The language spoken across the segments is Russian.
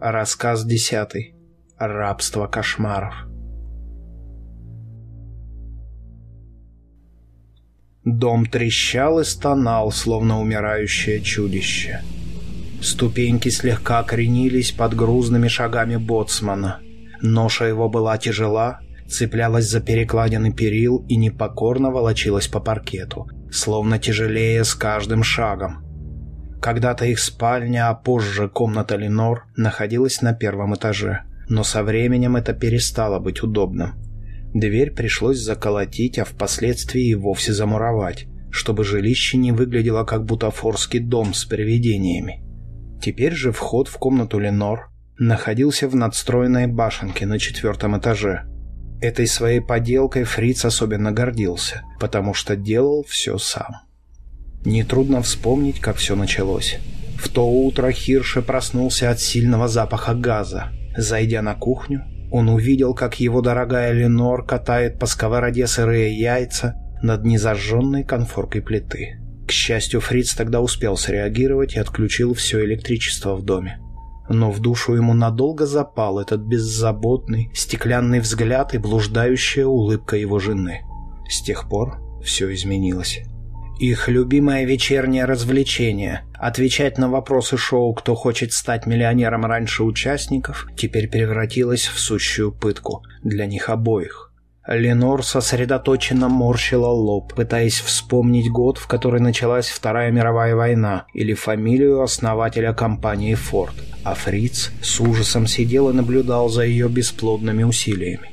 Рассказ десятый. Рабство кошмаров. Дом трещал и стонал, словно умирающее чудище. Ступеньки слегка кренились под грузными шагами боцмана. Ноша его была тяжела, цеплялась за перекладины перил и непокорно волочилась по паркету, словно тяжелее с каждым шагом. Когда-то их спальня, а позже комната Ленор, находилась на первом этаже, но со временем это перестало быть удобным. Дверь пришлось заколотить, а впоследствии и вовсе замуровать, чтобы жилище не выглядело как бутафорский дом с привидениями. Теперь же вход в комнату Ленор находился в надстроенной башенке на четвертом этаже. Этой своей поделкой Фриц особенно гордился, потому что делал все сам. Нетрудно вспомнить, как все началось. В то утро Хирше проснулся от сильного запаха газа. Зайдя на кухню, он увидел, как его дорогая Ленор катает по сковороде сырые яйца над незажженной конфоркой плиты. К счастью, Фриц тогда успел среагировать и отключил все электричество в доме. Но в душу ему надолго запал этот беззаботный, стеклянный взгляд и блуждающая улыбка его жены. С тех пор все изменилось. Их любимое вечернее развлечение – отвечать на вопросы шоу «Кто хочет стать миллионером раньше участников» теперь превратилось в сущую пытку для них обоих. Ленор сосредоточенно морщила лоб, пытаясь вспомнить год, в который началась Вторая мировая война, или фамилию основателя компании «Форд», а Фриц с ужасом сидел и наблюдал за ее бесплодными усилиями.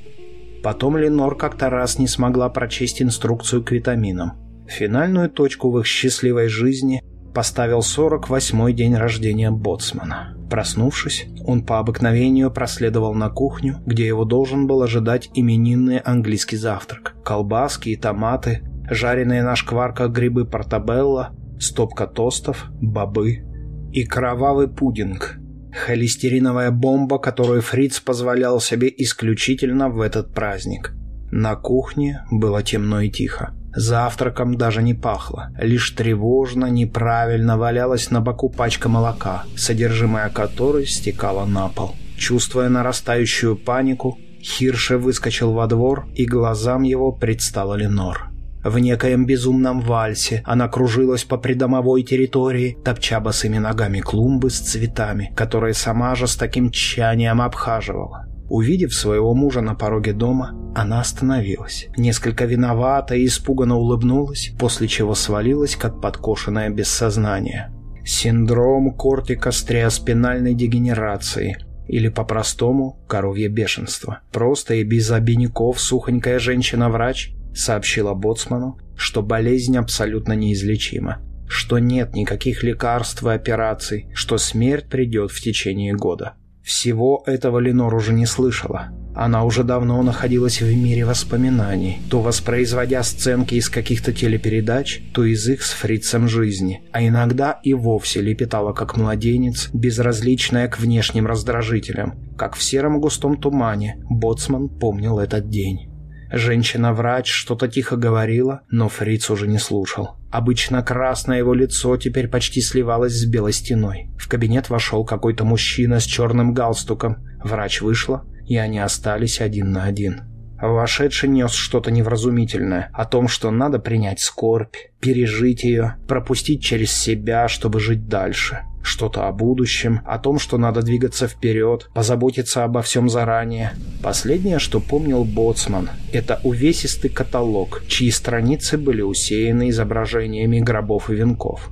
Потом Ленор как-то раз не смогла прочесть инструкцию к витаминам. Финальную точку в их счастливой жизни поставил 48-й день рождения Боцмана. Проснувшись, он по обыкновению проследовал на кухню, где его должен был ожидать именинный английский завтрак. Колбаски и томаты, жареные на шкварках грибы портабелла, стопка тостов, бобы и кровавый пудинг. Холестериновая бомба, которую Фриц позволял себе исключительно в этот праздник. На кухне было темно и тихо. Завтраком даже не пахло. Лишь тревожно, неправильно валялась на боку пачка молока, содержимое которой стекало на пол. Чувствуя нарастающую панику, Хирше выскочил во двор, и глазам его предстала Ленор. В некоем безумном вальсе она кружилась по придомовой территории, топча босыми ногами клумбы с цветами, которые сама же с таким тщанием обхаживала. Увидев своего мужа на пороге дома, она остановилась. Несколько виновата и испуганно улыбнулась, после чего свалилась, как подкошенная без сознания. Синдром кортикостриоспинальной дегенерации или по-простому коровье бешенство. Просто и без обиняков сухонькая женщина-врач сообщила боцману, что болезнь абсолютно неизлечима, что нет никаких лекарств и операций, что смерть придет в течение года. Всего этого Ленор уже не слышала. Она уже давно находилась в мире воспоминаний, то воспроизводя сценки из каких-то телепередач, то из их с фрицем жизни, а иногда и вовсе лепетала как младенец, безразличная к внешним раздражителям. Как в сером густом тумане, Боцман помнил этот день. Женщина-врач что-то тихо говорила, но Фриц уже не слушал. Обычно красное его лицо теперь почти сливалось с белой стеной. В кабинет вошел какой-то мужчина с черным галстуком. Врач вышла, и они остались один на один. Вошедший нес что-то невразумительное о том, что надо принять скорбь, пережить ее, пропустить через себя, чтобы жить дальше. Что-то о будущем, о том, что надо двигаться вперед, позаботиться обо всем заранее. Последнее, что помнил Боцман, это увесистый каталог, чьи страницы были усеяны изображениями гробов и венков.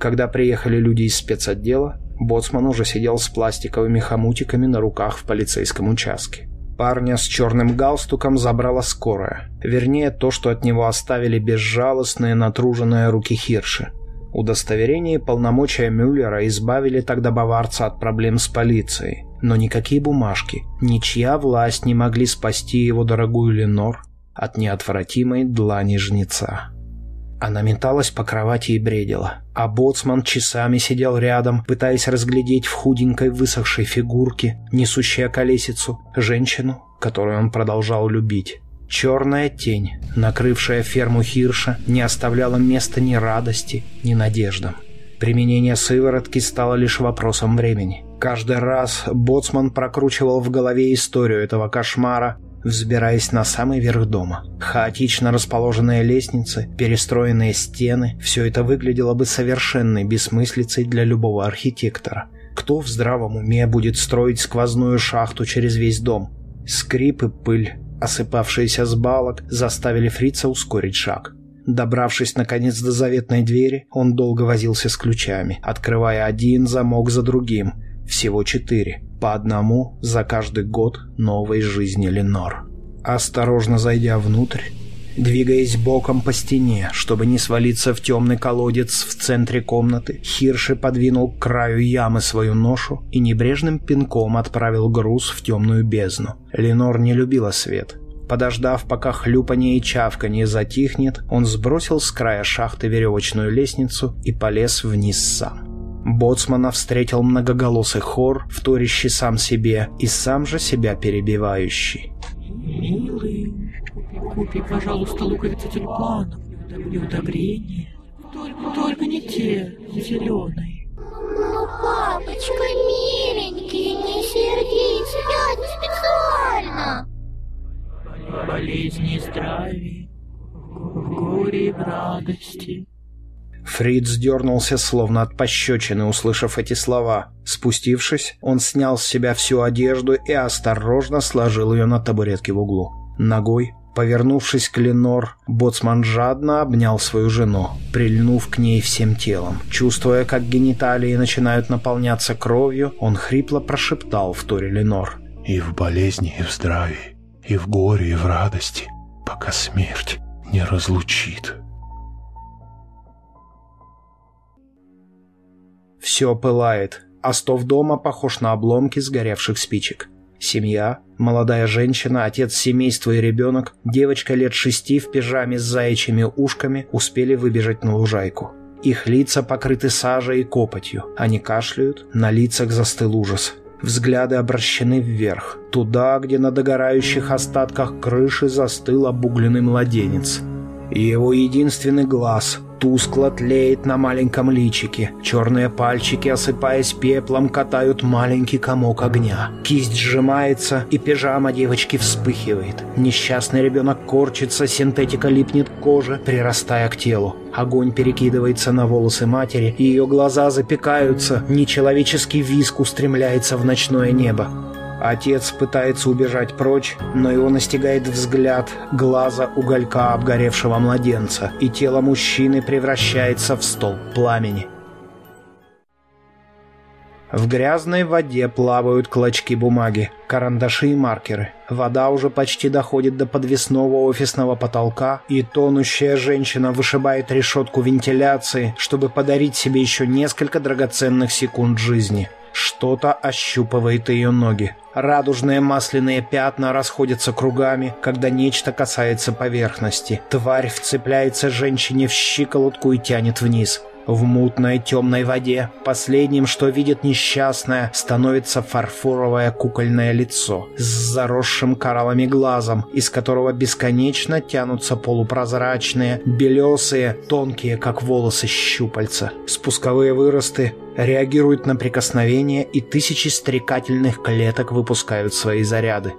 Когда приехали люди из спецотдела, Боцман уже сидел с пластиковыми хомутиками на руках в полицейском участке. Парня с черным галстуком забрала скорая. Вернее, то, что от него оставили безжалостные, натруженные руки Хирши. Удостоверение и полномочия Мюллера избавили тогда баварца от проблем с полицией. Но никакие бумажки, ничья власть не могли спасти его дорогую Ленор от неотвратимой длани жнеца. Она металась по кровати и бредила, а боцман часами сидел рядом, пытаясь разглядеть в худенькой высохшей фигурке, несущей колесицу, женщину, которую он продолжал любить. Черная тень, накрывшая ферму Хирша, не оставляла места ни радости, ни надеждам. Применение сыворотки стало лишь вопросом времени. Каждый раз боцман прокручивал в голове историю этого кошмара, взбираясь на самый верх дома. Хаотично расположенные лестницы, перестроенные стены – все это выглядело бы совершенной бессмыслицей для любого архитектора. Кто в здравом уме будет строить сквозную шахту через весь дом? Скрип и пыль, осыпавшиеся с балок, заставили фрица ускорить шаг. Добравшись наконец до заветной двери, он долго возился с ключами, открывая один замок за другим. Всего четыре, по одному за каждый год новой жизни Ленор. Осторожно зайдя внутрь, Двигаясь боком по стене, чтобы не свалиться в темный колодец в центре комнаты, Хирши подвинул к краю ямы свою ношу и небрежным пинком отправил груз в темную бездну. Ленор не любила свет. Подождав, пока хлюпанье и чавканье затихнет, он сбросил с края шахты веревочную лестницу и полез вниз сам. Боцмана встретил многоголосый хор, вторящий сам себе и сам же себя перебивающий. «Милый, купи, пожалуйста, луковицы тюльпанов и удобрения. Только, только не те, зеленые. Ну, папочка, миленький, не сердись, я не специально. Болезни и здравие, в горе и в радости. Фриц дернулся, словно от пощечины, услышав эти слова. Спустившись, он снял с себя всю одежду и осторожно сложил ее на табуретке в углу. Ногой Повернувшись к Ленор, боцман жадно обнял свою жену, прильнув к ней всем телом. Чувствуя, как гениталии начинают наполняться кровью, он хрипло прошептал в торе Ленор. «И в болезни, и в здравии, и в горе, и в радости, пока смерть не разлучит». Все пылает, а дома похож на обломки сгоревших спичек. Семья, молодая женщина, отец семейства и ребенок, девочка лет шести в пижаме с заячьими ушками успели выбежать на лужайку. Их лица покрыты сажей и копотью. Они кашляют, на лицах застыл ужас. Взгляды обращены вверх, туда, где на догорающих остатках крыши застыл обугленный младенец. Его единственный глаз тускло тлеет на маленьком личике. Черные пальчики, осыпаясь пеплом, катают маленький комок огня. Кисть сжимается, и пижама девочки вспыхивает. Несчастный ребенок корчится, синтетика липнет к коже, прирастая к телу. Огонь перекидывается на волосы матери, и ее глаза запекаются. Нечеловеческий виск устремляется в ночное небо. Отец пытается убежать прочь, но его настигает взгляд глаза уголька обгоревшего младенца, и тело мужчины превращается в столб пламени. В грязной воде плавают клочки бумаги, карандаши и маркеры. Вода уже почти доходит до подвесного офисного потолка, и тонущая женщина вышибает решетку вентиляции, чтобы подарить себе еще несколько драгоценных секунд жизни. Что-то ощупывает ее ноги. Радужные масляные пятна расходятся кругами, когда нечто касается поверхности. Тварь вцепляется женщине в щиколотку и тянет вниз. В мутной темной воде последним, что видит несчастная, становится фарфоровое кукольное лицо с заросшим кораллами глазом, из которого бесконечно тянутся полупрозрачные, белесые, тонкие, как волосы, щупальца. Спусковые выросты реагируют на прикосновение, и тысячи стрекательных клеток выпускают свои заряды.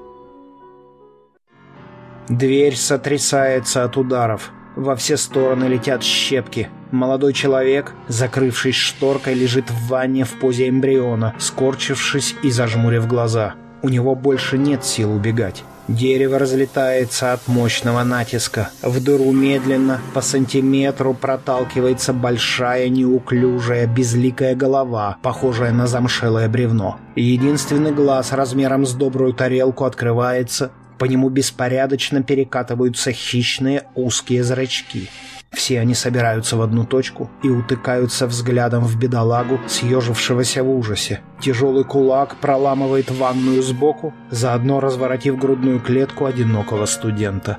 Дверь сотрясается от ударов. Во все стороны летят щепки. Молодой человек, закрывшись шторкой, лежит в ванне в позе эмбриона, скорчившись и зажмурив глаза. У него больше нет сил убегать. Дерево разлетается от мощного натиска. В дыру медленно, по сантиметру проталкивается большая, неуклюжая, безликая голова, похожая на замшелое бревно. Единственный глаз размером с добрую тарелку открывается, по нему беспорядочно перекатываются хищные узкие зрачки. Все они собираются в одну точку и утыкаются взглядом в бедолагу, съежившегося в ужасе. Тяжелый кулак проламывает ванную сбоку, заодно разворотив грудную клетку одинокого студента.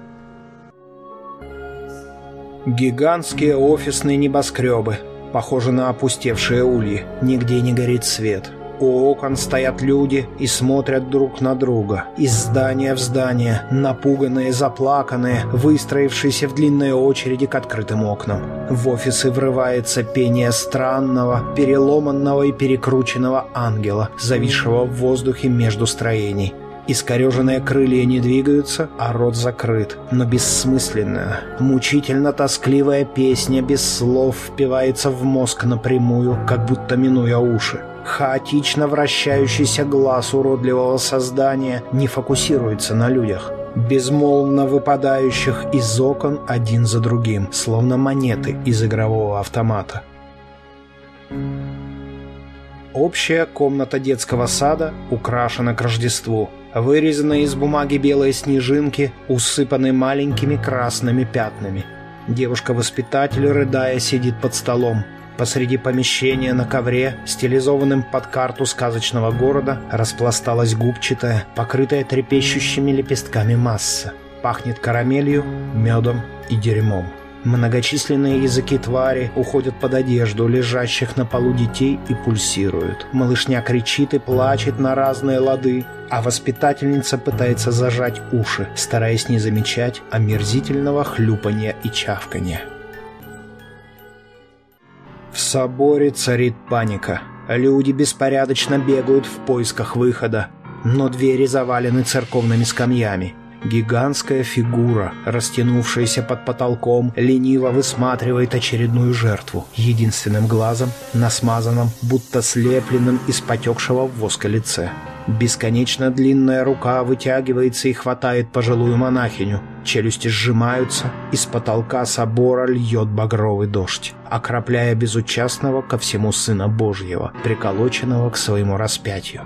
Гигантские офисные небоскребы, похожи на опустевшие ульи. Нигде не горит свет. У окон стоят люди и смотрят друг на друга. Из здания в здание, напуганные, заплаканные, выстроившиеся в длинные очереди к открытым окнам. В офисы врывается пение странного, переломанного и перекрученного ангела, зависшего в воздухе между строений. Искореженные крылья не двигаются, а рот закрыт, но бессмысленная, мучительно тоскливая песня без слов впивается в мозг напрямую, как будто минуя уши. Хаотично вращающийся глаз уродливого создания не фокусируется на людях, безмолвно выпадающих из окон один за другим, словно монеты из игрового автомата. Общая комната детского сада украшена к Рождеству. Вырезанные из бумаги белые снежинки усыпаны маленькими красными пятнами. Девушка-воспитатель, рыдая, сидит под столом. Посреди помещения на ковре, стилизованным под карту сказочного города, распласталась губчатая, покрытая трепещущими лепестками масса. Пахнет карамелью, медом и дерьмом. Многочисленные языки твари уходят под одежду лежащих на полу детей и пульсируют. Малышня кричит и плачет на разные лады, а воспитательница пытается зажать уши, стараясь не замечать омерзительного хлюпания и чавкания. В соборе царит паника. Люди беспорядочно бегают в поисках выхода, но двери завалены церковными скамьями. Гигантская фигура, растянувшаяся под потолком, лениво высматривает очередную жертву, единственным глазом на смазанном, будто слепленном из потекшего воска лице. Бесконечно длинная рука вытягивается и хватает пожилую монахиню. Челюсти сжимаются, из потолка собора льет багровый дождь, окропляя безучастного ко всему Сына Божьего, приколоченного к своему распятию.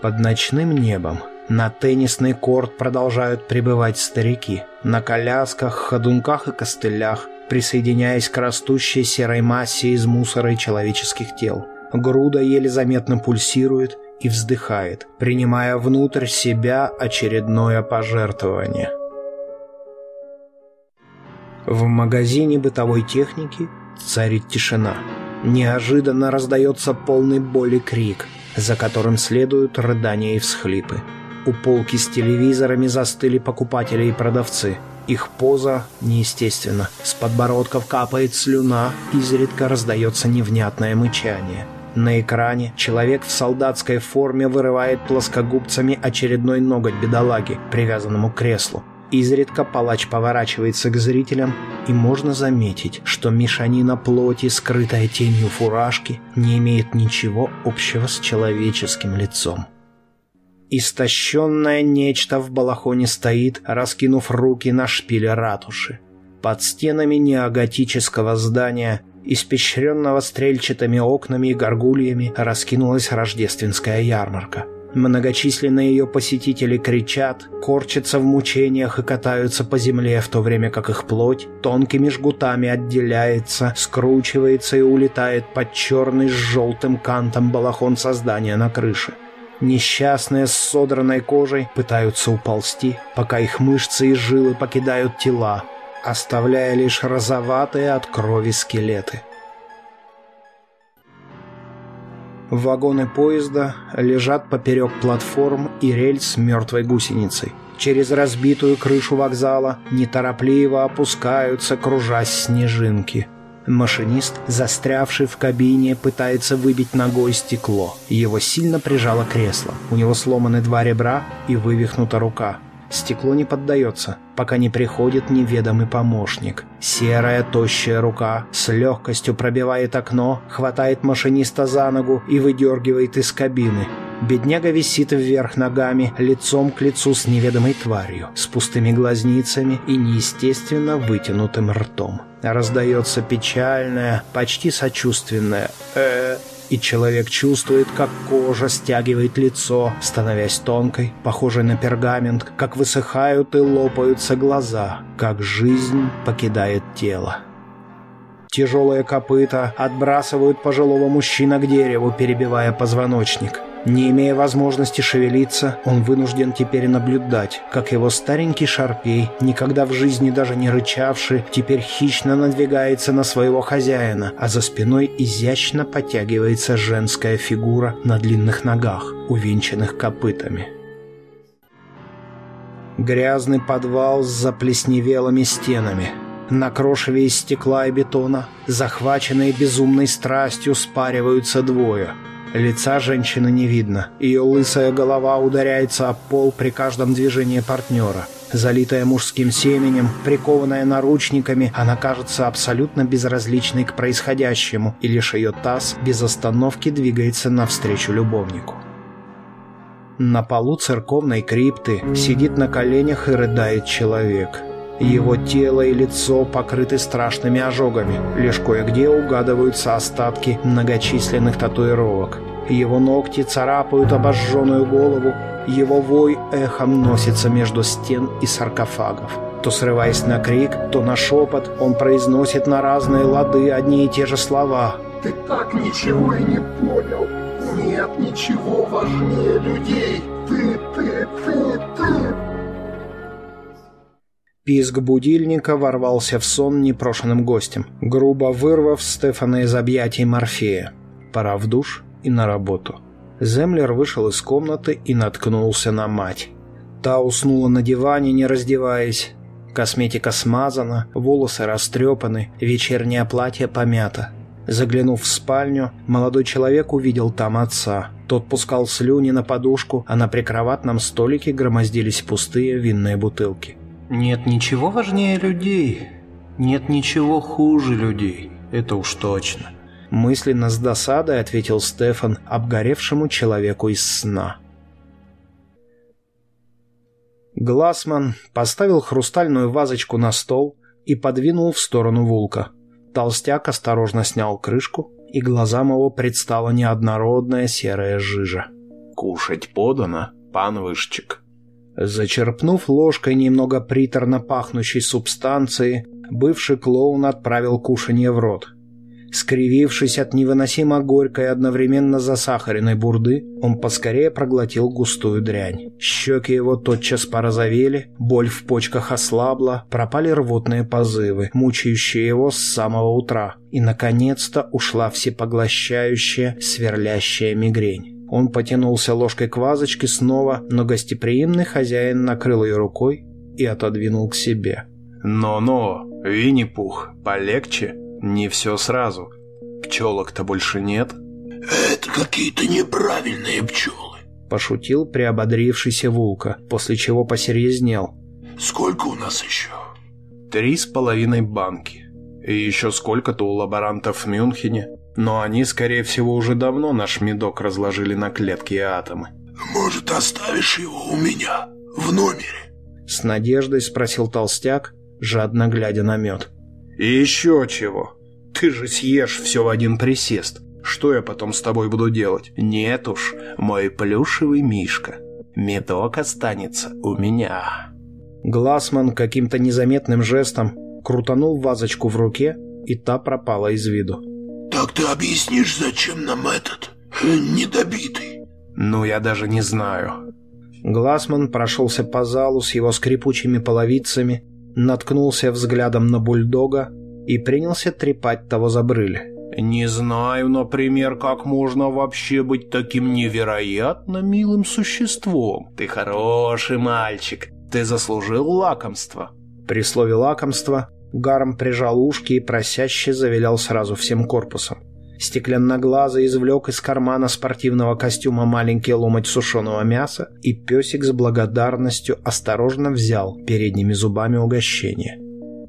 Под ночным небом на теннисный корт продолжают прибывать старики. На колясках, ходунках и костылях, присоединяясь к растущей серой массе из мусора и человеческих тел. Груда еле заметно пульсирует и вздыхает, принимая внутрь себя очередное пожертвование. В магазине бытовой техники царит тишина. Неожиданно раздается полный боли крик, за которым следуют рыдания и всхлипы. У полки с телевизорами застыли покупатели и продавцы. Их поза неестественна. С подбородков капает слюна, изредка раздается невнятное мычание. На экране человек в солдатской форме вырывает плоскогубцами очередной ноготь бедолаги, привязанному к креслу. Изредка палач поворачивается к зрителям, и можно заметить, что мешанина плоти, скрытая тенью фуражки, не имеет ничего общего с человеческим лицом. Истощенное нечто в балахоне стоит, раскинув руки на шпиле ратуши. Под стенами неоготического здания испещренного стрельчатыми окнами и горгульями, раскинулась рождественская ярмарка. Многочисленные ее посетители кричат, корчатся в мучениях и катаются по земле, в то время как их плоть тонкими жгутами отделяется, скручивается и улетает под черный с желтым кантом балахон создания на крыше. Несчастные с содранной кожей пытаются уползти, пока их мышцы и жилы покидают тела, оставляя лишь розоватые от крови скелеты. Вагоны поезда лежат поперек платформ и рельс мертвой гусеницей. Через разбитую крышу вокзала неторопливо опускаются, кружась снежинки. Машинист, застрявший в кабине, пытается выбить ногой стекло. Его сильно прижало кресло. У него сломаны два ребра и вывихнута рука. Стекло не поддается, пока не приходит неведомый помощник. Серая тощая рука с легкостью пробивает окно, хватает машиниста за ногу и выдергивает из кабины. Бедняга висит вверх ногами, лицом к лицу с неведомой тварью, с пустыми глазницами и неестественно вытянутым ртом. Раздается печальное, почти сочувственное э и человек чувствует, как кожа стягивает лицо, становясь тонкой, похожей на пергамент, как высыхают и лопаются глаза, как жизнь покидает тело. Тяжелые копыта отбрасывают пожилого мужчина к дереву, перебивая позвоночник. Не имея возможности шевелиться, он вынужден теперь наблюдать, как его старенький шарпей, никогда в жизни даже не рычавший, теперь хищно надвигается на своего хозяина, а за спиной изящно подтягивается женская фигура на длинных ногах, увенчанных копытами. Грязный подвал с заплесневелыми стенами. На крошеве из стекла и бетона, захваченные безумной страстью, спариваются двое — Лица женщины не видно. Ее лысая голова ударяется об пол при каждом движении партнера. Залитая мужским семенем, прикованная наручниками, она кажется абсолютно безразличной к происходящему, и лишь ее таз без остановки двигается навстречу любовнику. На полу церковной крипты сидит на коленях и рыдает человек. Его тело и лицо покрыты страшными ожогами, лишь кое-где угадываются остатки многочисленных татуировок. Его ногти царапают обожженную голову, его вой эхом носится между стен и саркофагов. То срываясь на крик, то на шепот, он произносит на разные лады одни и те же слова. «Ты так ничего и не понял. Нет ничего важнее людей. Ты, ты, ты, ты». Писк будильника ворвался в сон непрошенным гостем, грубо вырвав Стефана из объятий Морфея. Пора в душ и на работу. Землер вышел из комнаты и наткнулся на мать. Та уснула на диване, не раздеваясь. Косметика смазана, волосы растрепаны, вечернее платье помято. Заглянув в спальню, молодой человек увидел там отца. Тот пускал слюни на подушку, а на прикроватном столике громоздились пустые винные бутылки. Нет ничего важнее людей. Нет ничего хуже людей. Это уж точно. Мысленно с досадой ответил Стефан обгоревшему человеку из сна. Глассман поставил хрустальную вазочку на стол и подвинул в сторону Вулка. Толстяк осторожно снял крышку, и глазам его предстала неоднородная серая жижа. «Кушать подано, пан Вышчик», Зачерпнув ложкой немного приторно пахнущей субстанции, бывший клоун отправил кушанье в рот. Скривившись от невыносимо горькой одновременно засахаренной бурды, он поскорее проглотил густую дрянь. Щеки его тотчас порозовели, боль в почках ослабла, пропали рвотные позывы, мучающие его с самого утра, и, наконец-то, ушла всепоглощающая, сверлящая мигрень. Он потянулся ложкой к вазочке снова, но гостеприимный хозяин накрыл ее рукой и отодвинул к себе. «Но-но, Винни-Пух, полегче, не все сразу. Пчелок-то больше нет». «Это какие-то неправильные пчелы», — пошутил приободрившийся Вулка, после чего посерьезнел. «Сколько у нас еще?» «Три с половиной банки. И еще сколько-то у лаборантов в Мюнхене. Но они, скорее всего, уже давно наш медок разложили на клетки и атомы. «Может, оставишь его у меня, в номере?» С надеждой спросил толстяк, жадно глядя на мед. «И еще чего? Ты же съешь все в один присест. Что я потом с тобой буду делать? Нет уж, мой плюшевый мишка. Медок останется у меня». Глассман каким-то незаметным жестом крутанул вазочку в руке, и та пропала из виду. Так ты объяснишь, зачем нам этот э, недобитый? Ну, я даже не знаю. Глассман прошелся по залу с его скрипучими половицами, наткнулся взглядом на бульдога и принялся трепать того за брыль. «Не знаю, например, как можно вообще быть таким невероятно милым существом. Ты хороший мальчик, ты заслужил лакомство». При слове «лакомство» Гарм прижал ушки и просяще завилял сразу всем корпусом. Стеклянноглазый извлек из кармана спортивного костюма маленький ломоть сушеного мяса, и песик с благодарностью осторожно взял передними зубами угощение.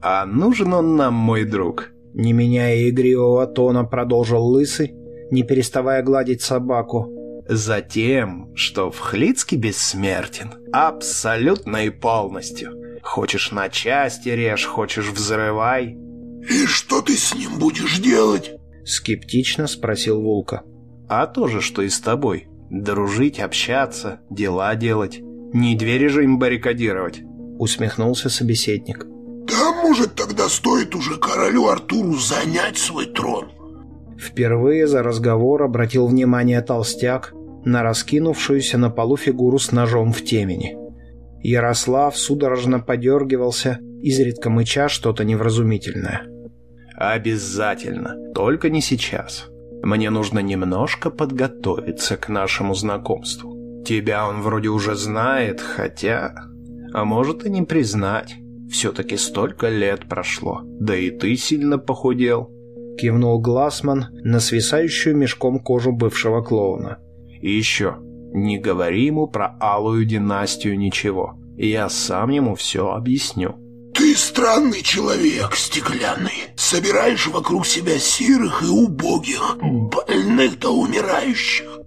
«А нужен он нам, мой друг?» Не меняя игривого тона, продолжил Лысый, не переставая гладить собаку. «Затем, что в Хлицке бессмертен. Абсолютно и полностью. Хочешь на части режь, хочешь взрывай. И что ты с ним будешь делать? Скептично спросил Вулка. А то же, что и с тобой. Дружить, общаться, дела делать. Не двери же им баррикадировать. Усмехнулся собеседник. Да, может, тогда стоит уже королю Артуру занять свой трон. Впервые за разговор обратил внимание толстяк, на раскинувшуюся на полу фигуру с ножом в темени. Ярослав судорожно подергивался, изредка мыча что-то невразумительное. «Обязательно, только не сейчас. Мне нужно немножко подготовиться к нашему знакомству. Тебя он вроде уже знает, хотя... А может и не признать. Все-таки столько лет прошло, да и ты сильно похудел». Кивнул Глассман на свисающую мешком кожу бывшего клоуна. «И еще, не говори ему про алую династию ничего. Я сам ему все объясню». Ты странный человек, стеклянный. Собираешь вокруг себя сирых и убогих, больных да умирающих.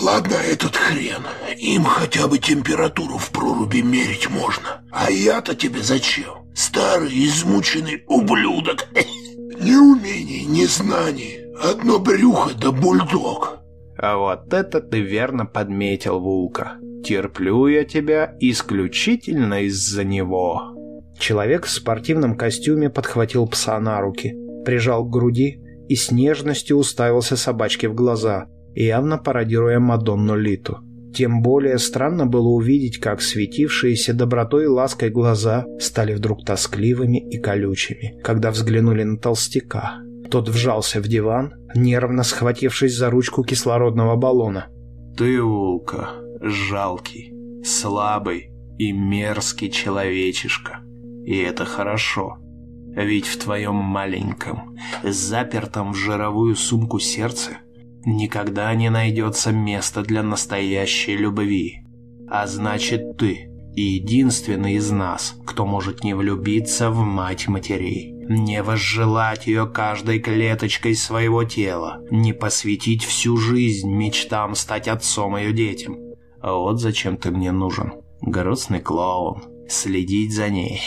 Ладно, этот хрен. Им хотя бы температуру в проруби мерить можно. А я-то тебе зачем? Старый, измученный ублюдок. Ни умений, ни знаний. Одно брюхо да бульдог. А вот это ты верно подметил, Вулка. Терплю я тебя исключительно из-за него. Человек в спортивном костюме подхватил пса на руки, прижал к груди и с нежностью уставился собачке в глаза, явно пародируя Мадонну Литу. Тем более странно было увидеть, как светившиеся добротой и лаской глаза стали вдруг тоскливыми и колючими, когда взглянули на толстяка. Тот вжался в диван, нервно схватившись за ручку кислородного баллона. «Ты, Улка, жалкий, слабый и мерзкий человечишка. И это хорошо. Ведь в твоем маленьком, запертом в жировую сумку сердце никогда не найдется места для настоящей любви. А значит, ты единственный из нас, кто может не влюбиться в мать матерей, не возжелать ее каждой клеточкой своего тела, не посвятить всю жизнь мечтам стать отцом ее детям. А вот зачем ты мне нужен, грустный клоун, следить за ней,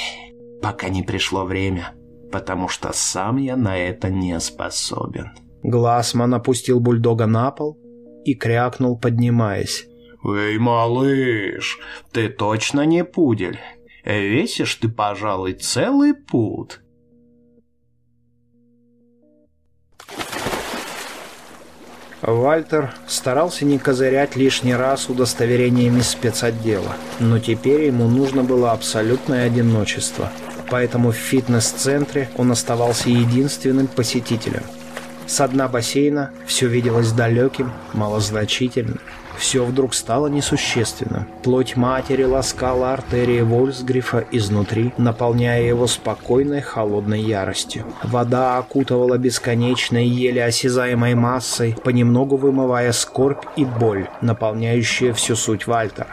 пока не пришло время, потому что сам я на это не способен. Глассман опустил бульдога на пол и крякнул, поднимаясь. «Эй, малыш, ты точно не пудель? Весишь ты, пожалуй, целый пуд». Вальтер старался не козырять лишний раз удостоверениями спецотдела, но теперь ему нужно было абсолютное одиночество, поэтому в фитнес-центре он оставался единственным посетителем. С дна бассейна все виделось далеким, малозначительным. Все вдруг стало несущественным. Плоть матери ласкала артерии Вольсгрифа изнутри, наполняя его спокойной холодной яростью. Вода окутывала бесконечной, еле осязаемой массой, понемногу вымывая скорбь и боль, наполняющие всю суть Вальтера,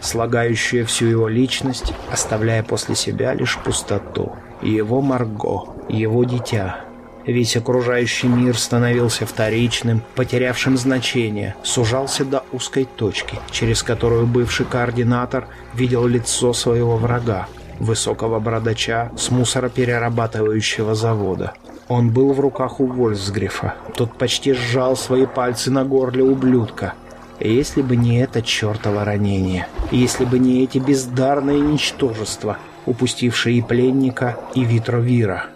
слагающие всю его личность, оставляя после себя лишь пустоту. Его Марго, его дитя, Весь окружающий мир становился вторичным, потерявшим значение, сужался до узкой точки, через которую бывший координатор видел лицо своего врага, высокого бородача с мусороперерабатывающего завода. Он был в руках у Вольсгрифа. Тот почти сжал свои пальцы на горле ублюдка. Если бы не это чертово ранение, если бы не эти бездарные ничтожества, упустившие и пленника, и Витровира.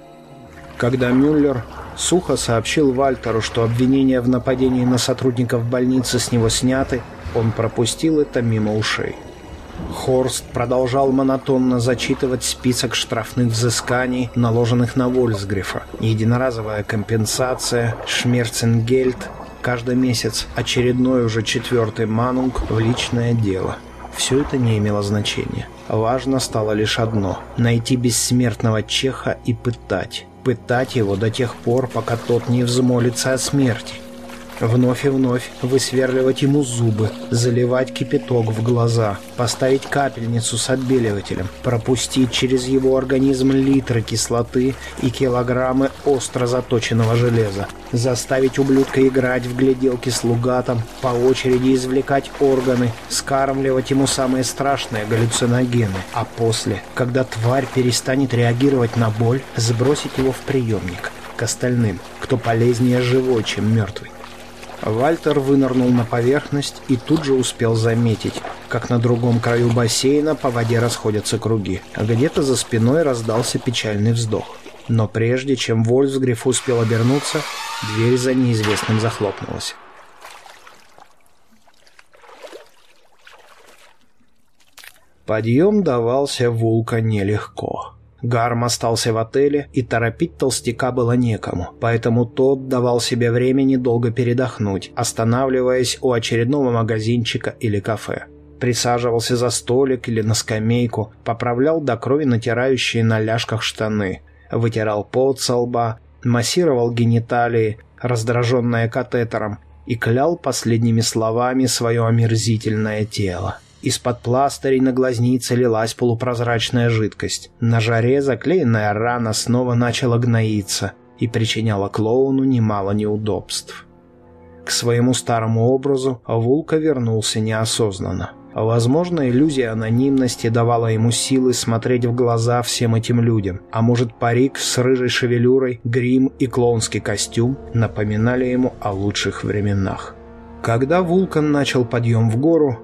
Когда Мюллер сухо сообщил Вальтеру, что обвинения в нападении на сотрудников больницы с него сняты, он пропустил это мимо ушей. Хорст продолжал монотонно зачитывать список штрафных взысканий, наложенных на Вольсгрифа. Единоразовая компенсация, Шмерценгельд, каждый месяц очередной уже четвертый манунг в личное дело. Все это не имело значения. Важно стало лишь одно – найти бессмертного чеха и пытать пытать его до тех пор, пока тот не взмолится о смерти. Вновь и вновь высверливать ему зубы, заливать кипяток в глаза, поставить капельницу с отбеливателем, пропустить через его организм литры кислоты и килограммы остро заточенного железа, заставить ублюдка играть в гляделки с лугатом, по очереди извлекать органы, скармливать ему самые страшные галлюциногены, а после, когда тварь перестанет реагировать на боль, сбросить его в приемник к остальным, кто полезнее живой, чем мертвый. Вальтер вынырнул на поверхность и тут же успел заметить, как на другом краю бассейна по воде расходятся круги, а где-то за спиной раздался печальный вздох. Но прежде чем Вольфсгриф успел обернуться, дверь за неизвестным захлопнулась. Подъем давался Вулка нелегко. Гарм остался в отеле, и торопить толстяка было некому, поэтому тот давал себе времени долго передохнуть, останавливаясь у очередного магазинчика или кафе. Присаживался за столик или на скамейку, поправлял до крови натирающие на ляжках штаны, вытирал пот со лба, массировал гениталии, раздраженное катетером, и клял последними словами свое омерзительное тело. Из-под пластырей на глазнице лилась полупрозрачная жидкость. На жаре заклеенная рана снова начала гноиться и причиняла клоуну немало неудобств. К своему старому образу Вулка вернулся неосознанно. Возможно, иллюзия анонимности давала ему силы смотреть в глаза всем этим людям, а может парик с рыжей шевелюрой, грим и клоунский костюм напоминали ему о лучших временах. Когда Вулкан начал подъем в гору,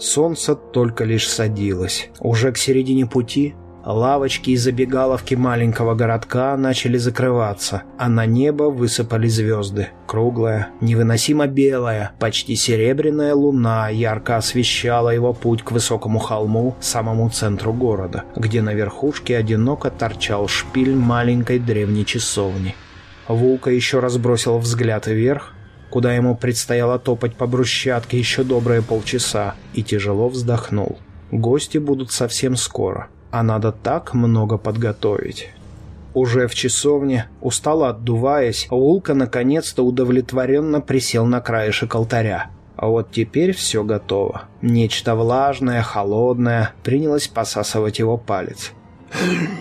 солнце только лишь садилось. Уже к середине пути Лавочки и забегаловки маленького городка начали закрываться, а на небо высыпали звезды. Круглая, невыносимо белая, почти серебряная луна ярко освещала его путь к высокому холму, самому центру города, где на верхушке одиноко торчал шпиль маленькой древней часовни. Вулка еще раз бросил взгляд вверх, куда ему предстояло топать по брусчатке еще добрые полчаса, и тяжело вздохнул. Гости будут совсем скоро а надо так много подготовить. Уже в часовне, устало отдуваясь, Улка наконец-то удовлетворенно присел на краешек алтаря. А вот теперь все готово. Нечто влажное, холодное, принялось посасывать его палец.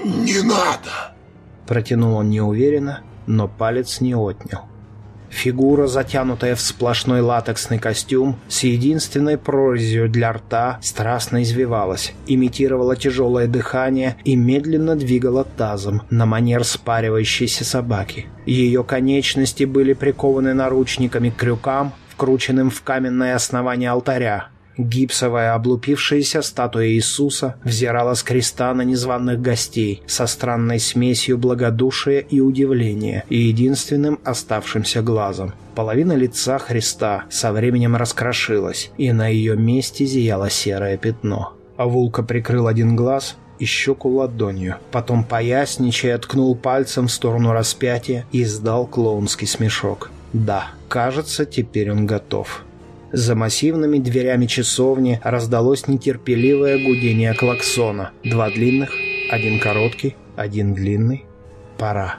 «Не надо!» Протянул он неуверенно, но палец не отнял. Фигура, затянутая в сплошной латексный костюм, с единственной прорезью для рта, страстно извивалась, имитировала тяжелое дыхание и медленно двигала тазом на манер спаривающейся собаки. Ее конечности были прикованы наручниками к крюкам, вкрученным в каменное основание алтаря, Гипсовая облупившаяся статуя Иисуса взирала с креста на незваных гостей со странной смесью благодушия и удивления и единственным оставшимся глазом. Половина лица Христа со временем раскрошилась, и на ее месте зияло серое пятно. А Вулка прикрыл один глаз и щеку ладонью, потом поясничая ткнул пальцем в сторону распятия и издал клоунский смешок. Да, кажется, теперь он готов. За массивными дверями часовни раздалось нетерпеливое гудение клаксона. Два длинных, один короткий, один длинный. Пора.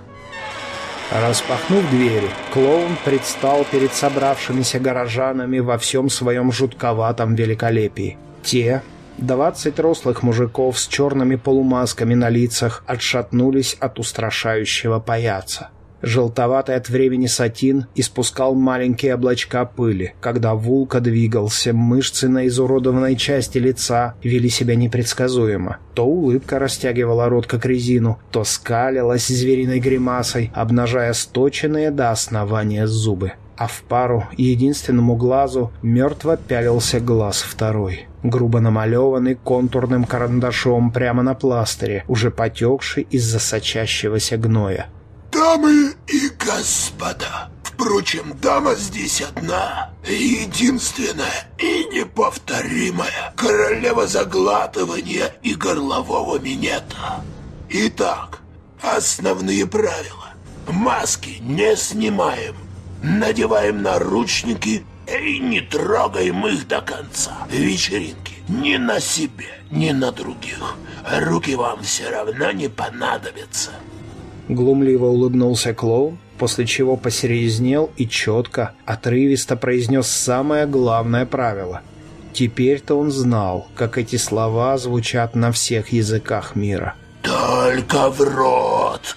Распахнув двери, клоун предстал перед собравшимися горожанами во всем своем жутковатом великолепии. Те, двадцать рослых мужиков с черными полумасками на лицах, отшатнулись от устрашающего паяца. Желтоватый от времени сатин испускал маленькие облачка пыли. Когда Вулка двигался, мышцы на изуродованной части лица вели себя непредсказуемо. То улыбка растягивала рот как резину, то скалилась звериной гримасой, обнажая сточенные до основания зубы. А в пару единственному глазу мертво пялился глаз второй грубо намалеванный контурным карандашом прямо на пластыре, уже потекший из-за сочащегося гноя. Дамы и господа, впрочем, дама здесь одна, единственная и неповторимая королева заглатывания и горлового минета. Итак, основные правила. Маски не снимаем, надеваем наручники и не трогаем их до конца вечеринки. Ни на себе, ни на других. Руки вам все равно не понадобятся. Глумливо улыбнулся клоун, после чего посерьезнел и четко, отрывисто произнес самое главное правило. Теперь-то он знал, как эти слова звучат на всех языках мира. «Только в рот!»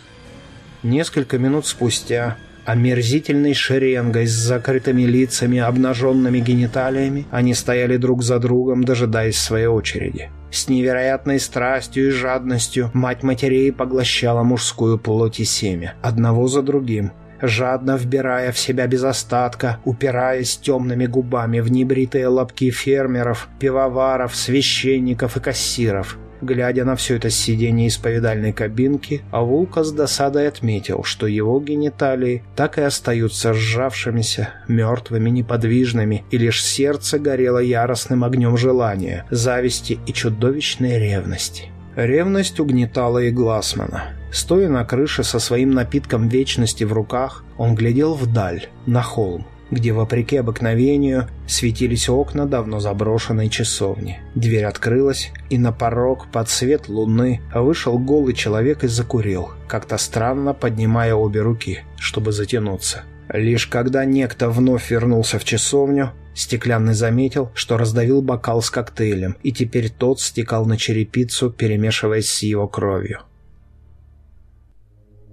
Несколько минут спустя Омерзительной шеренгой с закрытыми лицами, обнаженными гениталиями, они стояли друг за другом, дожидаясь своей очереди. С невероятной страстью и жадностью мать матерей поглощала мужскую плоть и семя, одного за другим, жадно вбирая в себя без остатка, упираясь темными губами в небритые лобки фермеров, пивоваров, священников и кассиров, Глядя на все это сиденье исповедальной кабинки, Авулка с досадой отметил, что его гениталии так и остаются сжавшимися, мертвыми, неподвижными, и лишь сердце горело яростным огнем желания, зависти и чудовищной ревности. Ревность угнетала и Глассмана. Стоя на крыше со своим напитком вечности в руках, он глядел вдаль, на холм где, вопреки обыкновению, светились окна давно заброшенной часовни. Дверь открылась, и на порог под свет луны вышел голый человек и закурил, как-то странно поднимая обе руки, чтобы затянуться. Лишь когда некто вновь вернулся в часовню, Стеклянный заметил, что раздавил бокал с коктейлем, и теперь тот стекал на черепицу, перемешиваясь с его кровью.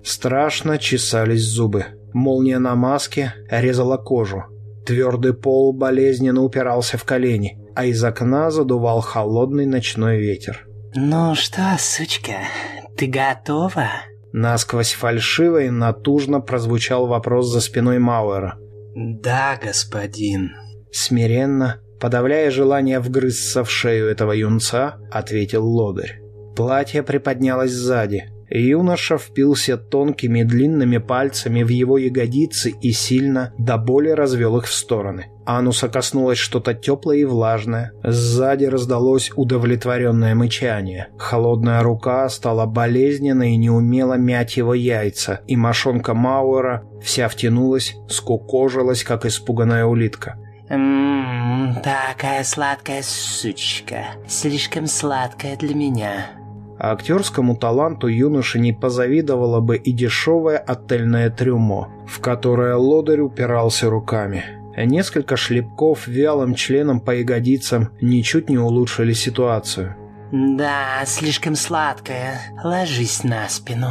Страшно чесались зубы. Молния на маске резала кожу. Твердый пол болезненно упирался в колени, а из окна задувал холодный ночной ветер. «Ну что, сучка, ты готова?» Насквозь фальшиво и натужно прозвучал вопрос за спиной Мауэра. «Да, господин». Смиренно, подавляя желание вгрызться в шею этого юнца, ответил лодырь. Платье приподнялось сзади, Юноша впился тонкими длинными пальцами в его ягодицы и сильно, до боли развел их в стороны. Ануса коснулось что-то теплое и влажное. Сзади раздалось удовлетворенное мычание. Холодная рука стала болезненно и неумело мять его яйца, и мошонка Мауэра вся втянулась, скукожилась, как испуганная улитка. «Ммм, такая сладкая сучка, слишком сладкая для меня». А актерскому таланту юноши не позавидовало бы и дешевое отельное трюмо, в которое лодырь упирался руками. Несколько шлепков вялым членом по ягодицам ничуть не улучшили ситуацию. «Да, слишком сладкая. Ложись на спину».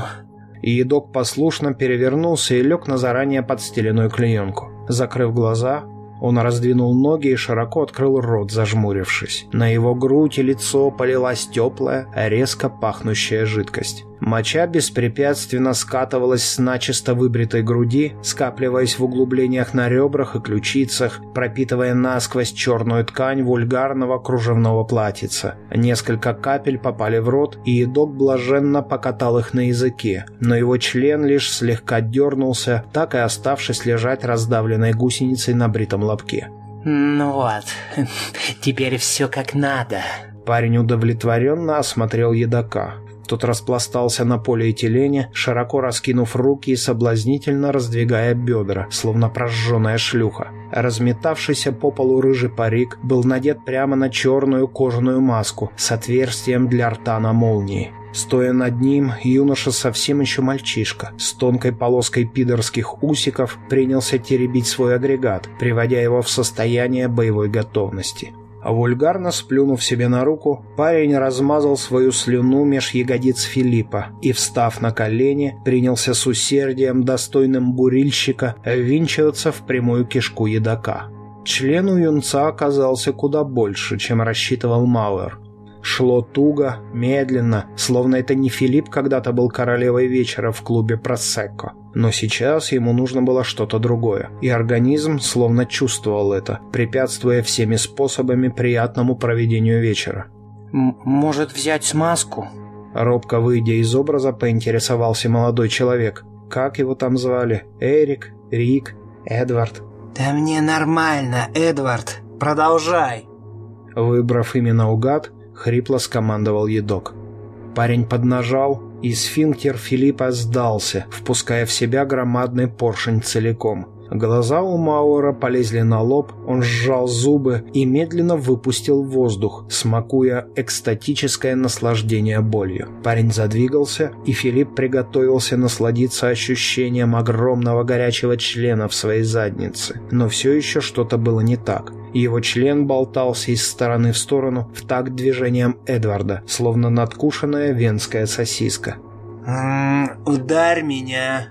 И едок послушно перевернулся и лег на заранее подстеленную клеенку. Закрыв глаза, он раздвинул ноги и широко открыл рот, зажмурившись. На его грудь и лицо полилась теплая, резко пахнущая жидкость. Моча беспрепятственно скатывалась с начисто выбритой груди, скапливаясь в углублениях на ребрах и ключицах, пропитывая насквозь черную ткань вульгарного кружевного платьица. Несколько капель попали в рот, и едок блаженно покатал их на языке, но его член лишь слегка дернулся, так и оставшись лежать раздавленной гусеницей на бритом лобке. «Ну вот, теперь все как надо». Парень удовлетворенно осмотрел едока. Тот распластался на полиэтилене, широко раскинув руки и соблазнительно раздвигая бедра, словно прожженная шлюха. Разметавшийся по полу рыжий парик был надет прямо на черную кожаную маску с отверстием для рта на молнии. Стоя над ним, юноша совсем еще мальчишка, с тонкой полоской пидорских усиков, принялся теребить свой агрегат, приводя его в состояние боевой готовности. А вульгарно сплюнув себе на руку, парень размазал свою слюну меж ягодиц Филиппа и, встав на колени, принялся с усердием, достойным бурильщика, ввинчиваться в прямую кишку едока. Член у юнца оказался куда больше, чем рассчитывал Мауэр. Шло туго, медленно, словно это не Филипп когда-то был королевой вечера в клубе Просекко. Но сейчас ему нужно было что-то другое, и организм словно чувствовал это, препятствуя всеми способами приятному проведению вечера. «Может взять смазку?» Робко выйдя из образа, поинтересовался молодой человек. Как его там звали? Эрик? Рик? Эдвард? «Да мне нормально, Эдвард. Продолжай!» Выбрав именно угад, хрипло скомандовал едок. Парень поднажал, и сфинктер Филиппа сдался, впуская в себя громадный поршень целиком. Глаза у Мауэра полезли на лоб, он сжал зубы и медленно выпустил воздух, смакуя экстатическое наслаждение болью. Парень задвигался, и Филипп приготовился насладиться ощущением огромного горячего члена в своей заднице. Но все еще что-то было не так. Его член болтался из стороны в сторону в такт движением Эдварда, словно надкушенная венская сосиска. «М -м, «Ударь меня!»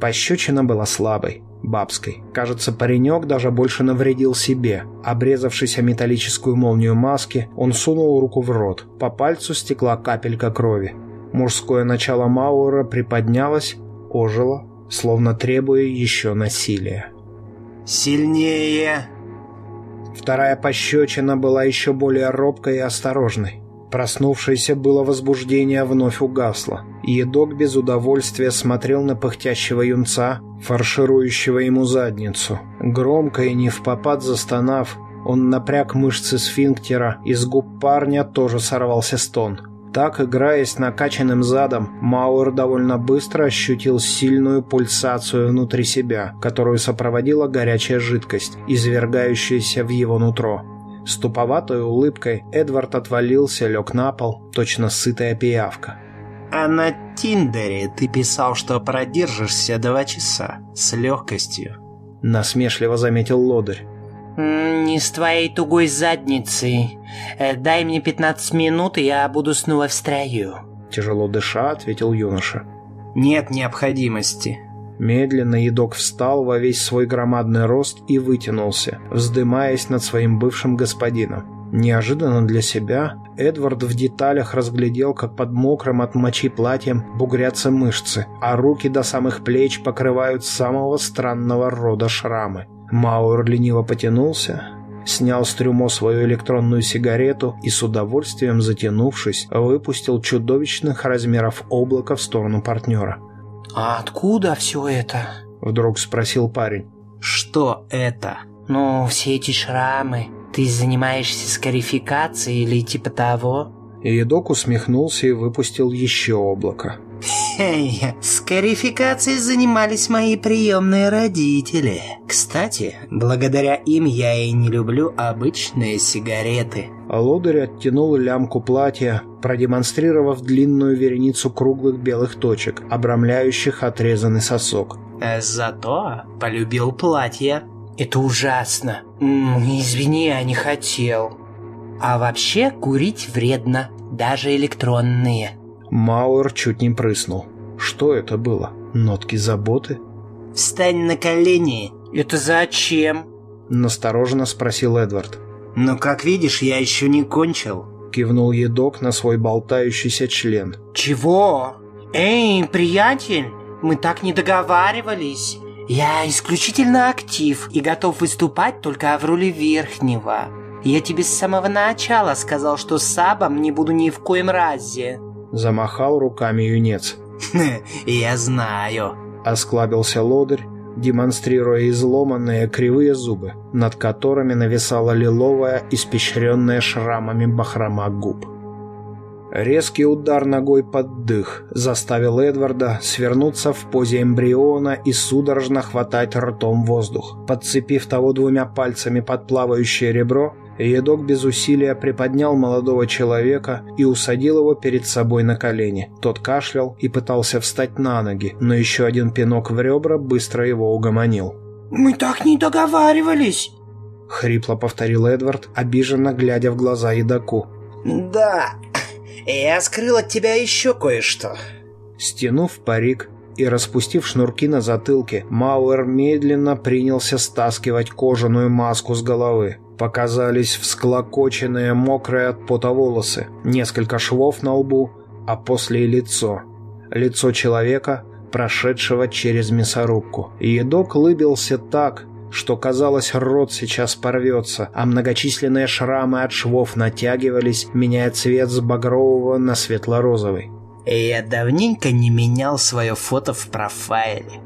Пощечина была слабой, бабской. Кажется, паренек даже больше навредил себе. Обрезавшись о металлическую молнию маски, он сунул руку в рот. По пальцу стекла капелька крови. Мужское начало Мауэра приподнялось, ожило, словно требуя еще насилия. «Сильнее!» Вторая пощечина была еще более робкой и осторожной. Проснувшееся было возбуждение вновь угасло. Едок без удовольствия смотрел на пыхтящего юнца, фарширующего ему задницу. Громко и не в попад застонав, он напряг мышцы сфинктера, из губ парня тоже сорвался стон. Так, играясь накачанным задом, Мауэр довольно быстро ощутил сильную пульсацию внутри себя, которую сопроводила горячая жидкость, извергающаяся в его нутро. С туповатой улыбкой Эдвард отвалился, лег на пол, точно сытая пиявка. «А на Тиндере ты писал, что продержишься два часа. С легкостью». Насмешливо заметил лодырь. «Не с твоей тугой задницей. Э, дай мне 15 минут, и я буду снова в строю». Тяжело дыша, ответил юноша. «Нет необходимости». Медленно едок встал во весь свой громадный рост и вытянулся, вздымаясь над своим бывшим господином. Неожиданно для себя Эдвард в деталях разглядел, как под мокрым от мочи платьем бугрятся мышцы, а руки до самых плеч покрывают самого странного рода шрамы. Мауэр лениво потянулся, снял с трюмо свою электронную сигарету и с удовольствием затянувшись, выпустил чудовищных размеров облако в сторону партнера. «А откуда все это?» — вдруг спросил парень. «Что это?» «Ну, все эти шрамы. Ты занимаешься скарификацией или типа того?» Едок усмехнулся и выпустил еще облако. Скарификацией занимались мои приемные родители. Кстати, благодаря им я и не люблю обычные сигареты. Лодырь оттянул лямку платья, продемонстрировав длинную вереницу круглых белых точек, обрамляющих отрезанный сосок. Зато полюбил платье. Это ужасно. Извини, я не хотел. А вообще курить вредно, даже электронные. Мауэр чуть не прыснул. Что это было? Нотки заботы? «Встань на колени!» «Это зачем?» Настороженно спросил Эдвард. «Ну, как видишь, я еще не кончил». Кивнул едок на свой болтающийся член. «Чего? Эй, приятель, мы так не договаривались. Я исключительно актив и готов выступать только в роли верхнего. Я тебе с самого начала сказал, что сабом не буду ни в коем разе». Замахал руками юнец. «Я знаю», — осклабился лодырь, демонстрируя изломанные кривые зубы, над которыми нависала лиловая, испещренная шрамами бахрома губ. Резкий удар ногой под дых заставил Эдварда свернуться в позе эмбриона и судорожно хватать ртом воздух. Подцепив того двумя пальцами под плавающее ребро, Едок без усилия приподнял молодого человека и усадил его перед собой на колени. Тот кашлял и пытался встать на ноги, но еще один пинок в ребра быстро его угомонил. «Мы так не договаривались!» — хрипло повторил Эдвард, обиженно глядя в глаза едоку. «Да, я скрыл от тебя еще кое-что». Стянув парик и распустив шнурки на затылке, Мауэр медленно принялся стаскивать кожаную маску с головы. Показались всклокоченные, мокрые от пота волосы, несколько швов на лбу, а после и лицо. Лицо человека, прошедшего через мясорубку. Едок лыбился так, что казалось, рот сейчас порвется, а многочисленные шрамы от швов натягивались, меняя цвет с багрового на светло-розовый. «Я давненько не менял свое фото в профайле»,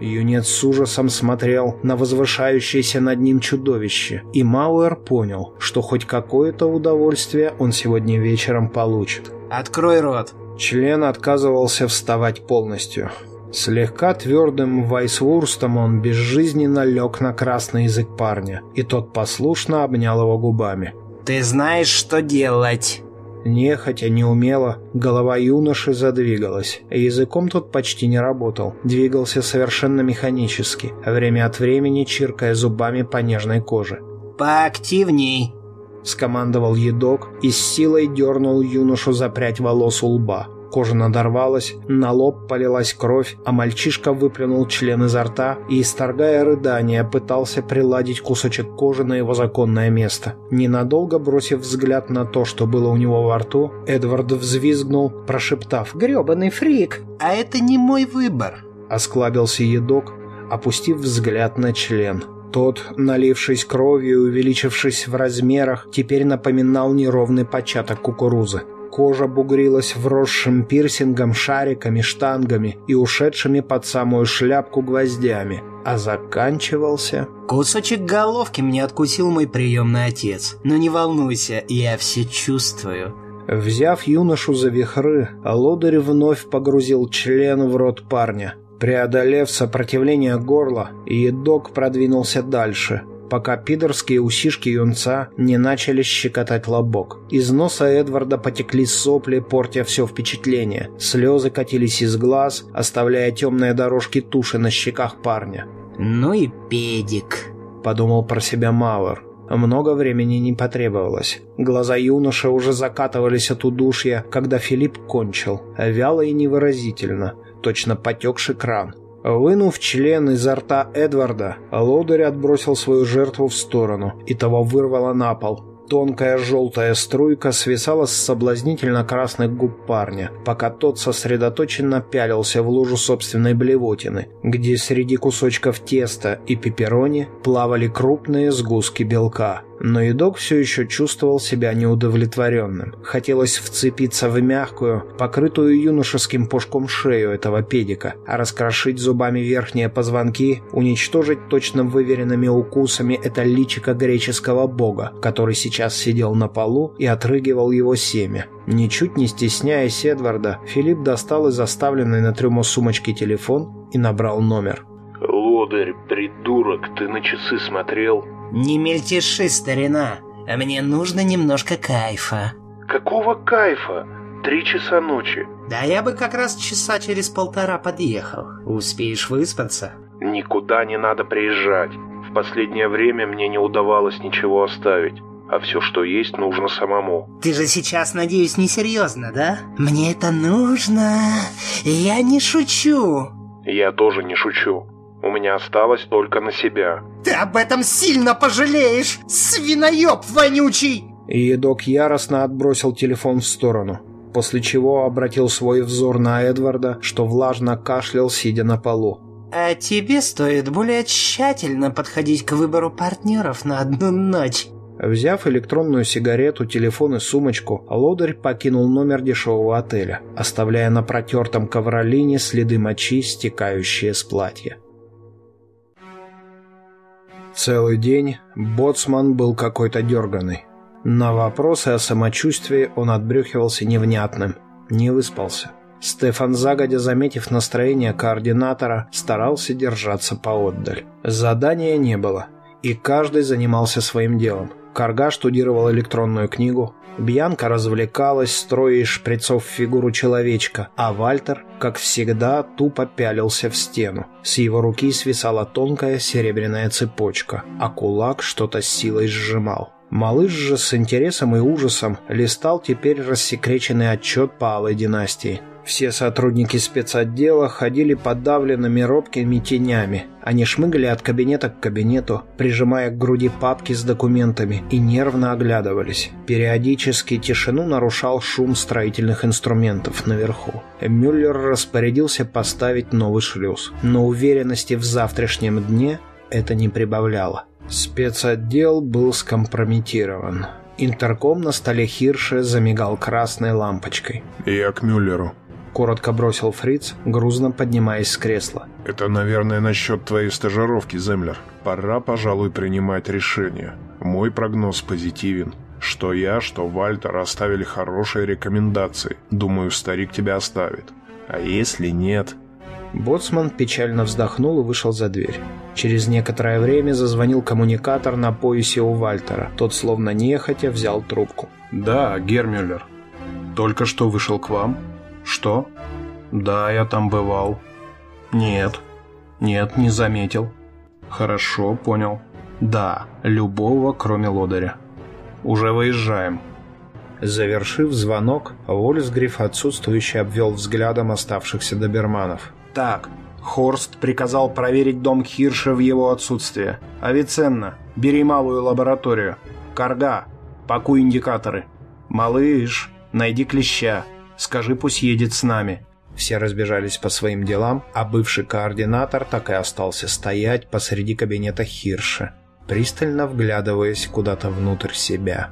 Юнец с ужасом смотрел на возвышающееся над ним чудовище, и Мауэр понял, что хоть какое-то удовольствие он сегодня вечером получит. «Открой рот!» Член отказывался вставать полностью. Слегка твердым вайсвурстом он безжизненно лег на красный язык парня, и тот послушно обнял его губами. «Ты знаешь, что делать!» Нехотя, неумело, голова юноши задвигалась. Языком тот почти не работал, двигался совершенно механически, время от времени чиркая зубами по нежной коже. «Поактивней!» — скомандовал едок и с силой дернул юношу за прядь волос у лба. Кожа надорвалась, на лоб полилась кровь, а мальчишка выплюнул член изо рта и, исторгая рыдания, пытался приладить кусочек кожи на его законное место. Ненадолго бросив взгляд на то, что было у него во рту, Эдвард взвизгнул, прошептав «Гребаный фрик!» «А это не мой выбор!» Осклабился едок, опустив взгляд на член. Тот, налившись кровью и увеличившись в размерах, теперь напоминал неровный початок кукурузы. Кожа бугрилась вросшим пирсингом, шариками, штангами и ушедшими под самую шляпку гвоздями, а заканчивался... Кусочек головки мне откусил мой приемный отец. Но не волнуйся, я все чувствую. Взяв юношу за вихры, лодырь вновь погрузил член в рот парня. Преодолев сопротивление горла, едок продвинулся дальше, пока пидорские усишки юнца не начали щекотать лобок. Из носа Эдварда потекли сопли, портя все впечатление. Слезы катились из глаз, оставляя темные дорожки туши на щеках парня. «Ну и педик», — подумал про себя Мауэр. Много времени не потребовалось. Глаза юноши уже закатывались от удушья, когда Филипп кончил, вяло и невыразительно, точно потекший кран. Вынув член изо рта Эдварда, лодырь отбросил свою жертву в сторону, и того вырвало на пол. Тонкая желтая струйка свисала с соблазнительно красных губ парня, пока тот сосредоточенно пялился в лужу собственной блевотины, где среди кусочков теста и пепперони плавали крупные сгустки белка. Но едок все еще чувствовал себя неудовлетворенным. Хотелось вцепиться в мягкую, покрытую юношеским пушком шею этого педика, а раскрошить зубами верхние позвонки, уничтожить точно выверенными укусами это личико греческого бога, который сейчас сидел на полу и отрыгивал его семя. Ничуть не стесняясь Эдварда, Филипп достал из оставленной на трюмо сумочки телефон и набрал номер. «Лодырь, придурок, ты на часы смотрел?» «Не мельтеши, старина. Мне нужно немножко кайфа». «Какого кайфа? Три часа ночи». «Да я бы как раз часа через полтора подъехал. Успеешь выспаться?» «Никуда не надо приезжать. В последнее время мне не удавалось ничего оставить. А все, что есть, нужно самому. Ты же сейчас, надеюсь, несерьезно, да? Мне это нужно. Я не шучу. Я тоже не шучу. У меня осталось только на себя. Ты об этом сильно пожалеешь, свиноеб вонючий! И едок яростно отбросил телефон в сторону, после чего обратил свой взор на Эдварда, что влажно кашлял, сидя на полу. А тебе стоит более тщательно подходить к выбору партнеров на одну ночь. Взяв электронную сигарету, телефон и сумочку, лодырь покинул номер дешевого отеля, оставляя на протертом ковролине следы мочи, стекающие с платья. Целый день боцман был какой-то дерганый. На вопросы о самочувствии он отбрюхивался невнятным, не выспался. Стефан, загодя заметив настроение координатора, старался держаться поотдаль. Задания не было, и каждый занимался своим делом. Карга штудировал электронную книгу, Бьянка развлекалась, строя из шприцов фигуру человечка, а Вальтер, как всегда, тупо пялился в стену. С его руки свисала тонкая серебряная цепочка, а кулак что-то с силой сжимал. Малыш же с интересом и ужасом листал теперь рассекреченный отчет по Алой династии. Все сотрудники спецотдела ходили подавленными робкими тенями. Они шмыгали от кабинета к кабинету, прижимая к груди папки с документами, и нервно оглядывались. Периодически тишину нарушал шум строительных инструментов наверху. Мюллер распорядился поставить новый шлюз, но уверенности в завтрашнем дне это не прибавляло. Спецотдел был скомпрометирован. Интерком на столе Хирша замигал красной лампочкой. «Я к Мюллеру», коротко бросил Фриц, грузно поднимаясь с кресла. «Это, наверное, насчет твоей стажировки, Землер. Пора, пожалуй, принимать решение. Мой прогноз позитивен. Что я, что Вальтер оставили хорошие рекомендации. Думаю, старик тебя оставит. А если нет...» Боцман печально вздохнул и вышел за дверь. Через некоторое время зазвонил коммуникатор на поясе у Вальтера. Тот, словно нехотя, взял трубку. «Да, Гермюллер. Только что вышел к вам?» «Что?» «Да, я там бывал». «Нет». «Нет, не заметил». «Хорошо, понял». «Да, любого, кроме лодыря». «Уже выезжаем». Завершив звонок, Вольсгриф отсутствующе обвел взглядом оставшихся доберманов. «Так, Хорст приказал проверить дом Хирша в его отсутствие. Авиценна, бери малую лабораторию. Карга, пакуй индикаторы. Малыш, найди клеща. Скажи, пусть едет с нами. Все разбежались по своим делам, а бывший координатор так и остался стоять посреди кабинета Хирша, пристально вглядываясь куда-то внутрь себя.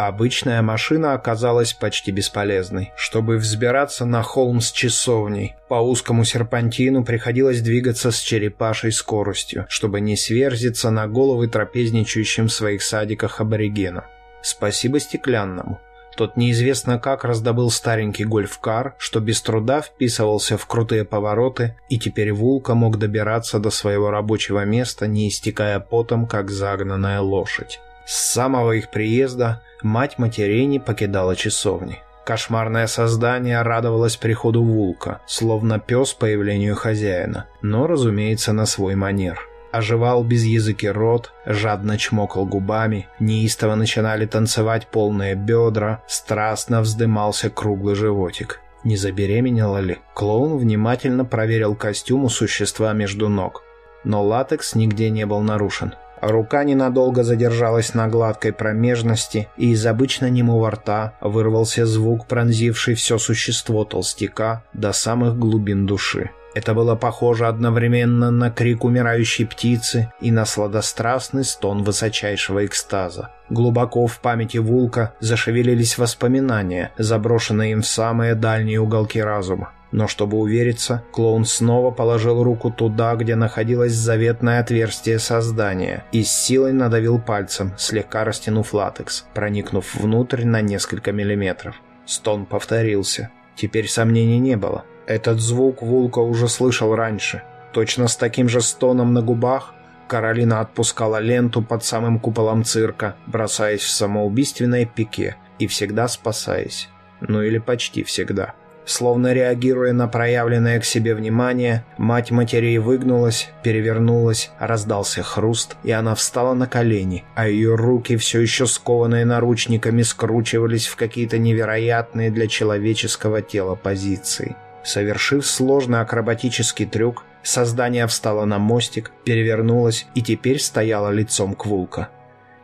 Обычная машина оказалась почти бесполезной. Чтобы взбираться на холм с часовней, по узкому серпантину приходилось двигаться с черепашей скоростью, чтобы не сверзиться на головы трапезничающим в своих садиках аборигенам. Спасибо стеклянному. Тот неизвестно как раздобыл старенький гольф-кар, что без труда вписывался в крутые повороты, и теперь Вулка мог добираться до своего рабочего места, не истекая потом, как загнанная лошадь. С самого их приезда мать матерей не покидала часовни. Кошмарное создание радовалось приходу Вулка, словно пес появлению хозяина, но, разумеется, на свой манер. Оживал без языки рот, жадно чмокал губами, неистово начинали танцевать полные бедра, страстно вздымался круглый животик. Не забеременела ли? Клоун внимательно проверил костюм у существа между ног. Но латекс нигде не был нарушен. Рука ненадолго задержалась на гладкой промежности, и из обычно немого рта вырвался звук, пронзивший все существо толстяка до самых глубин души. Это было похоже одновременно на крик умирающей птицы и на сладострастный стон высочайшего экстаза. Глубоко в памяти Вулка зашевелились воспоминания, заброшенные им в самые дальние уголки разума. Но чтобы увериться, клоун снова положил руку туда, где находилось заветное отверстие создания, и с силой надавил пальцем, слегка растянув латекс, проникнув внутрь на несколько миллиметров. Стон повторился. Теперь сомнений не было. Этот звук Вулка уже слышал раньше. Точно с таким же стоном на губах Каролина отпускала ленту под самым куполом цирка, бросаясь в самоубийственное пике и всегда спасаясь. Ну или почти всегда. Словно реагируя на проявленное к себе внимание, мать матерей выгнулась, перевернулась, раздался хруст, и она встала на колени, а ее руки, все еще скованные наручниками, скручивались в какие-то невероятные для человеческого тела позиции. Совершив сложный акробатический трюк, создание встало на мостик, перевернулось и теперь стояло лицом к Вулка.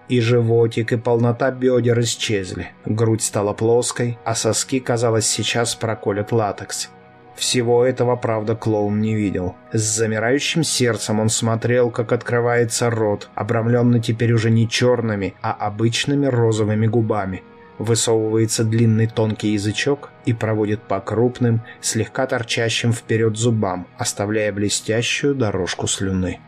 И животик, и полнота бедер исчезли. Грудь стала плоской, а соски, казалось, сейчас проколят латекс. Всего этого, правда, клоун не видел. С замирающим сердцем он смотрел, как открывается рот, обрамленный теперь уже не черными, а обычными розовыми губами. Высовывается длинный тонкий язычок и проводит по крупным, слегка торчащим вперед зубам, оставляя блестящую дорожку слюны.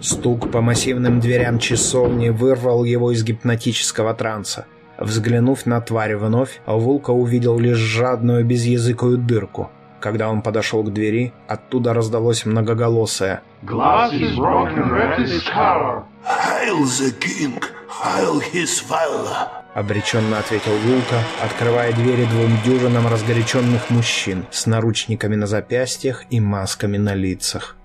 Стук по массивным дверям часовни вырвал его из гипнотического транса. Взглянув на тварь вновь, Вулка увидел лишь жадную безязыкую дырку. Когда он подошел к двери, оттуда раздалось многоголосое Glass is broken, red is color. Hail the king, hail his father. Обреченно ответил Вулка, открывая двери двум дюжинам разгоряченных мужчин с наручниками на запястьях и масками на лицах.